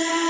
Yeah.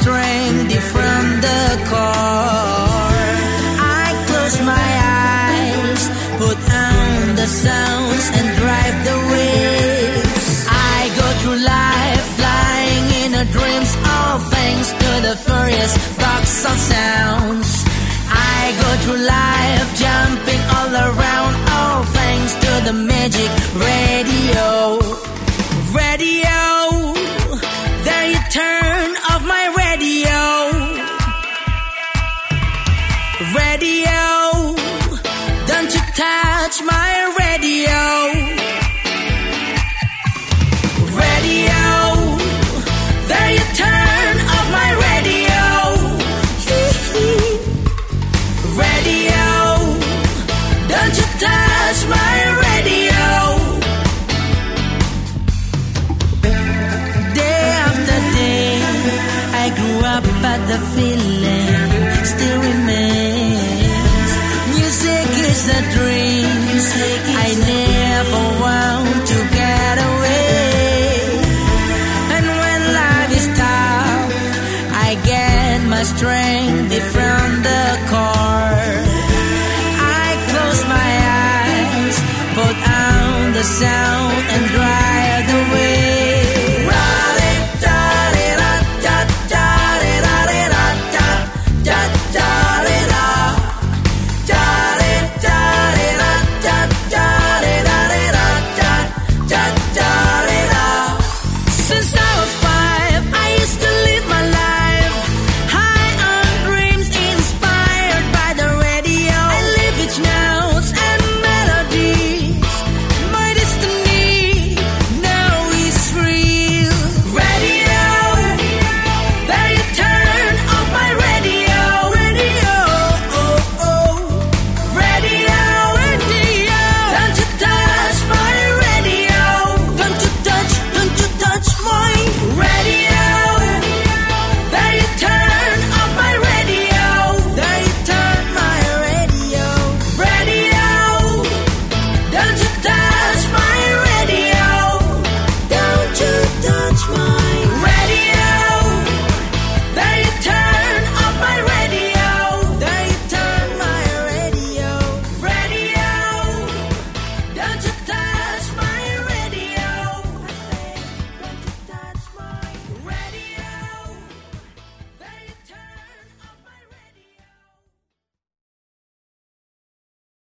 stranded from the car. I close my eyes, put on the sounds, and drive the waves. I go through life flying in a dreams, all thanks to the furious box of sounds. I go through life jumping all around, all thanks to the magic radio. Radio! touch my radio. Radio, there you turn off my radio. radio, don't you touch my radio. Day after day, I grew up, but the feeling still remains. I never want to get away. And when life is tough, I get my strength from the core. I close my eyes, put the sound.